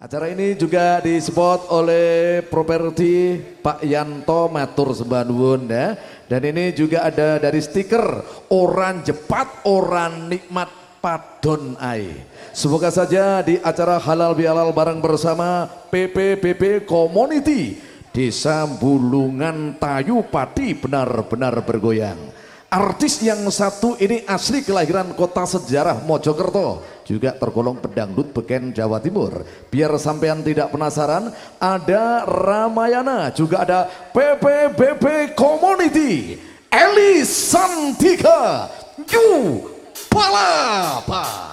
Acara ini juga disupport oleh properti Pak Yanto Matur Sembanwun ya. Dan ini juga ada dari stiker Orang Jepat, Orang Nikmat Padon Ai. Semoga saja di acara halal bihalal bareng bersama PPPP Community Desa Bulungan Tayu Pati benar-benar bergoyang. Artis yang satu ini asli kelahiran kota sejarah Mojokerto, juga tergolong pedangdut beken Jawa Timur. Biar sampean tidak penasaran, ada Ramayana, juga ada PPBB Community, Eli Santika, Yu Palapa.